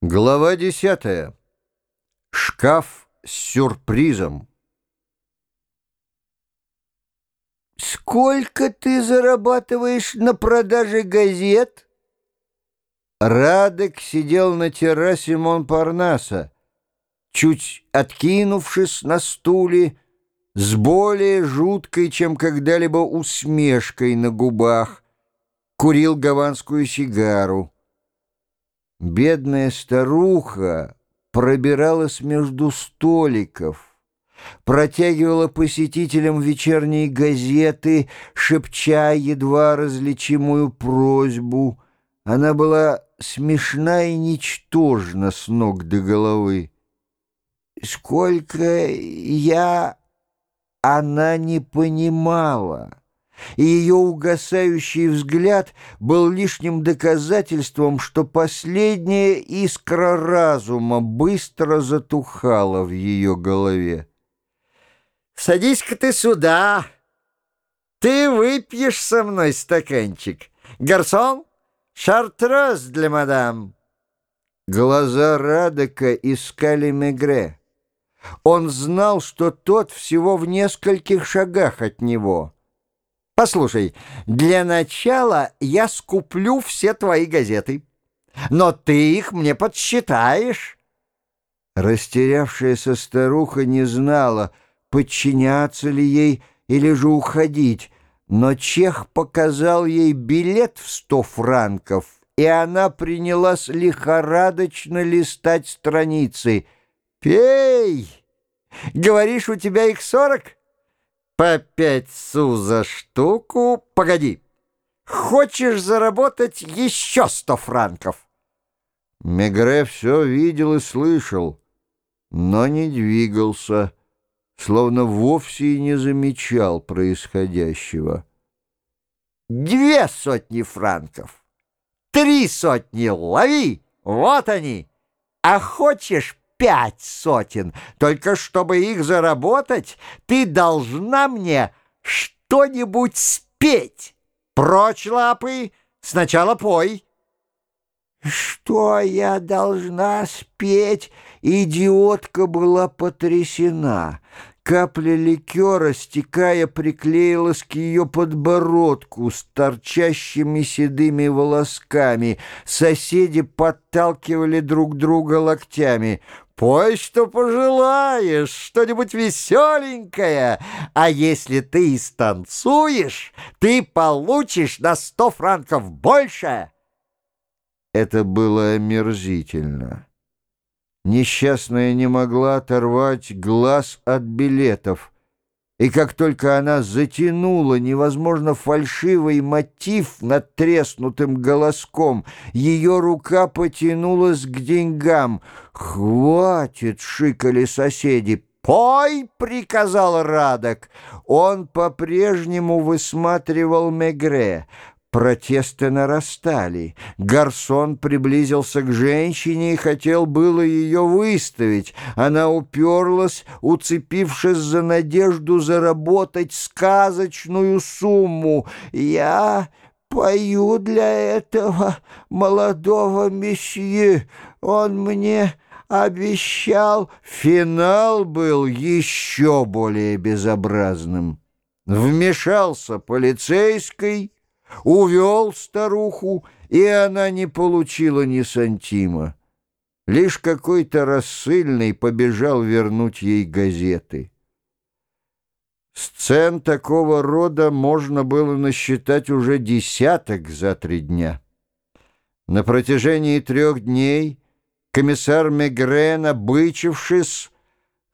Глава десятая. Шкаф с сюрпризом. «Сколько ты зарабатываешь на продаже газет?» Радек сидел на террасе Монпарнаса, чуть откинувшись на стуле, с более жуткой, чем когда-либо усмешкой на губах, курил гаванскую сигару. Бедная старуха пробиралась между столиков, протягивала посетителям вечерние газеты, шепча едва различимую просьбу. Она была смешна и ничтожна с ног до головы. Сколько я... Она не понимала и ее угасающий взгляд был лишним доказательством, что последняя искра разума быстро затухала в ее голове. «Садись-ка ты сюда! Ты выпьешь со мной стаканчик. Гарсон, шартрез для мадам!» Глаза Радека искали Мегре. Он знал, что тот всего в нескольких шагах от него — Послушай, для начала я скуплю все твои газеты, но ты их мне подсчитаешь. Растерявшаяся старуха не знала, подчиняться ли ей или же уходить, но Чех показал ей билет в сто франков, и она принялась лихорадочно листать страницы. «Пей! Говоришь, у тебя их сорок?» По пять су за штуку. Погоди. Хочешь заработать еще сто франков? Мегре все видел и слышал, но не двигался, словно вовсе и не замечал происходящего. Две сотни франков. Три сотни лови. Вот они. А хочешь пять сотен. Только чтобы их заработать, ты должна мне что-нибудь спеть. Прочь лапы, сначала пой. Что я должна спеть? Идиотка была потрясена. Капля ликера, стекая, приклеилась к ее подбородку с торчащими седыми волосками. Соседи подталкивали друг друга локтями. Пой, что пожелаешь, что-нибудь веселенькое. А если ты и станцуешь, ты получишь на сто франков больше. Это было омерзительно. Несчастная не могла оторвать глаз от билетов — и как только она затянула невозможно фальшивый мотив над треснутым голоском, ее рука потянулась к деньгам. «Хватит!» — шикали соседи. «Пой!» — приказал Радок. Он по-прежнему высматривал Мегре. Протесты нарастали. Гарсон приблизился к женщине и хотел было ее выставить. Она уперлась, уцепившись за надежду заработать сказочную сумму. «Я пою для этого молодого месье. Он мне...» обещал, финал был еще более безобразным. Вмешался полицейский, увел старуху, и она не получила ни сантима. Лишь какой-то рассыльный побежал вернуть ей газеты. Сцен такого рода можно было насчитать уже десяток за три дня. На протяжении трех дней комиссар Мегрен, обычившись,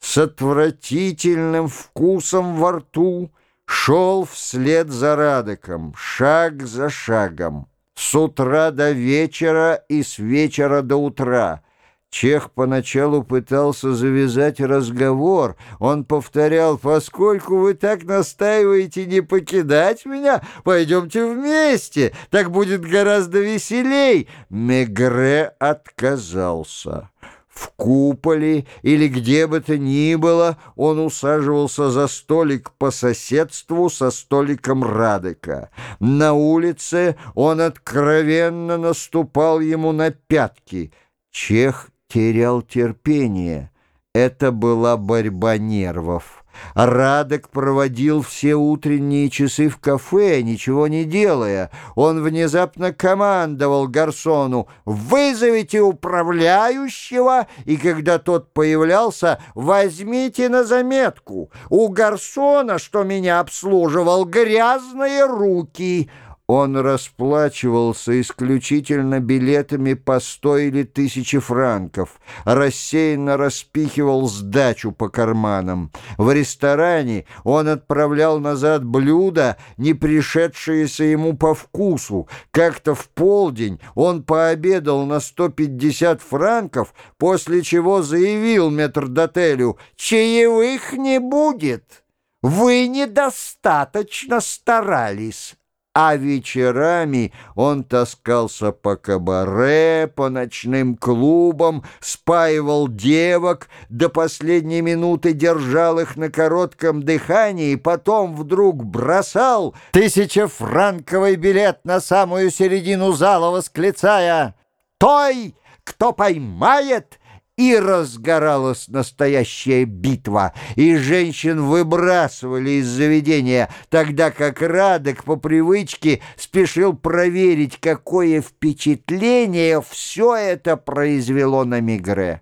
с отвратительным вкусом во рту, шел вслед за Радоком, шаг за шагом, с утра до вечера и с вечера до утра. Чех поначалу пытался завязать разговор. Он повторял, «Поскольку вы так настаиваете не покидать меня, пойдемте вместе, так будет гораздо веселей». Мегре отказался. В куполе или где бы то ни было он усаживался за столик по соседству со столиком Радыка. На улице он откровенно наступал ему на пятки — Чех терял терпение. Это была борьба нервов. Радок проводил все утренние часы в кафе, ничего не делая. Он внезапно командовал гарсону «Вызовите управляющего!» И когда тот появлялся, «Возьмите на заметку, у гарсона, что меня обслуживал, грязные руки!» Он расплачивался исключительно билетами по сто или тысячи франков, рассеянно распихивал сдачу по карманам. В ресторане он отправлял назад блюда, не пришедшиеся ему по вкусу. Как-то в полдень он пообедал на 150 франков, после чего заявил метрдотелю «Чаевых не будет, вы недостаточно старались» а вечерами он таскался по кабаре, по ночным клубам, спаивал девок, до последней минуты держал их на коротком дыхании, потом вдруг бросал тысячефранковый билет на самую середину зала, восклицая «Той, кто поймает!» И разгоралась настоящая битва, и женщин выбрасывали из заведения, тогда как Радок по привычке спешил проверить, какое впечатление все это произвело на Мигре.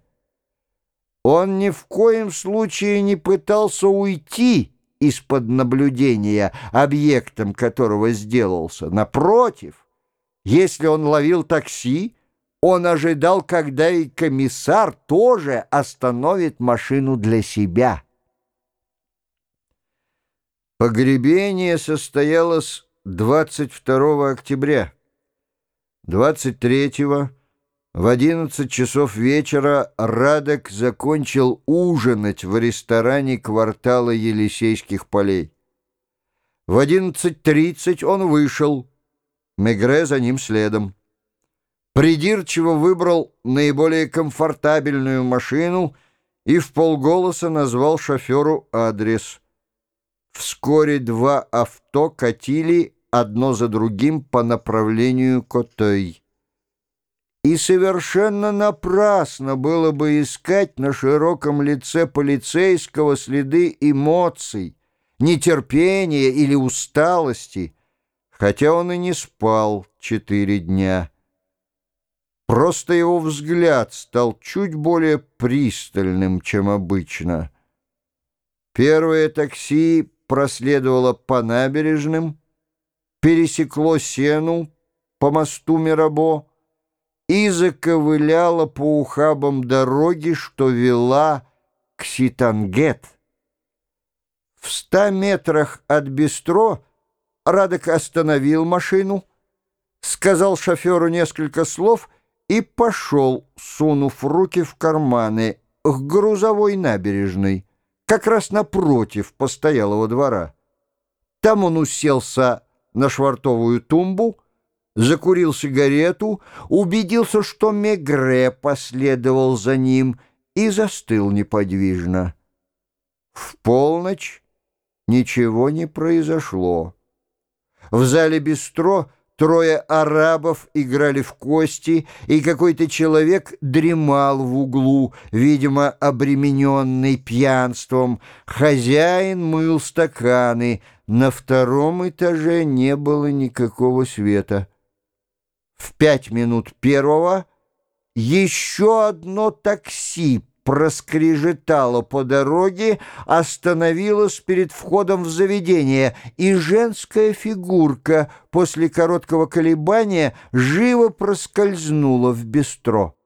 Он ни в коем случае не пытался уйти из-под наблюдения, объектом которого сделался. Напротив, если он ловил такси, он ожидал, когда и комиссар тоже остановит машину для себя. Погребение состоялось 22 октября. 23-го в 11 часов вечера Радок закончил ужинать в ресторане квартала Елисейских полей. В 11.30 он вышел, Мегре за ним следом придирчиво выбрал наиболее комфортабельную машину и в полголоса назвал шоферу адрес. Вскоре два авто катили одно за другим по направлению Котой. И совершенно напрасно было бы искать на широком лице полицейского следы эмоций, нетерпения или усталости, хотя он и не спал четыре дня. Просто его взгляд стал чуть более пристальным, чем обычно. Первое такси проследовало по набережным, пересекло Сену по мосту Мирабо и заковыляло по ухабам дороги, что вела к Ситангет. В ста метрах от бистро Радок остановил машину, сказал шоферу несколько слов — и пошел, сунув руки в карманы, к грузовой набережной, как раз напротив постоялого двора. Там он уселся на швартовую тумбу, закурил сигарету, убедился, что Мегре последовал за ним и застыл неподвижно. В полночь ничего не произошло. В зале бистро — Трое арабов играли в кости, и какой-то человек дремал в углу, видимо, обремененный пьянством. Хозяин мыл стаканы. На втором этаже не было никакого света. В пять минут первого еще одно такси проскрежетала по дороге, остановилась перед входом в заведение, и женская фигурка после короткого колебания живо проскользнула в бистро.